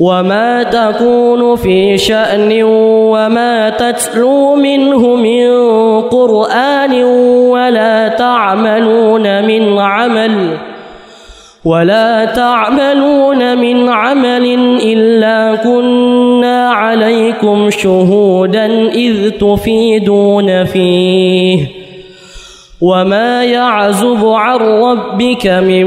وما تكون في شأن وما تتلو منه من قرآن ولا تعملون من عمل ولا تعملون من عمل إلا كنا عليكم شهودا إذ تفيدون فيه وما يعزب عن ربك من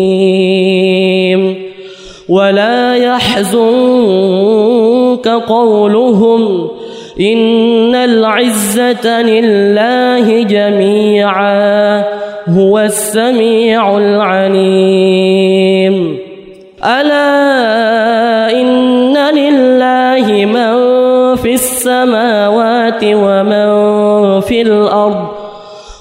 ولا يحزنك قولهم إن العزة لله جميعا هو السميع العليم. ألا إن لله من في السماوات ومن في الأرض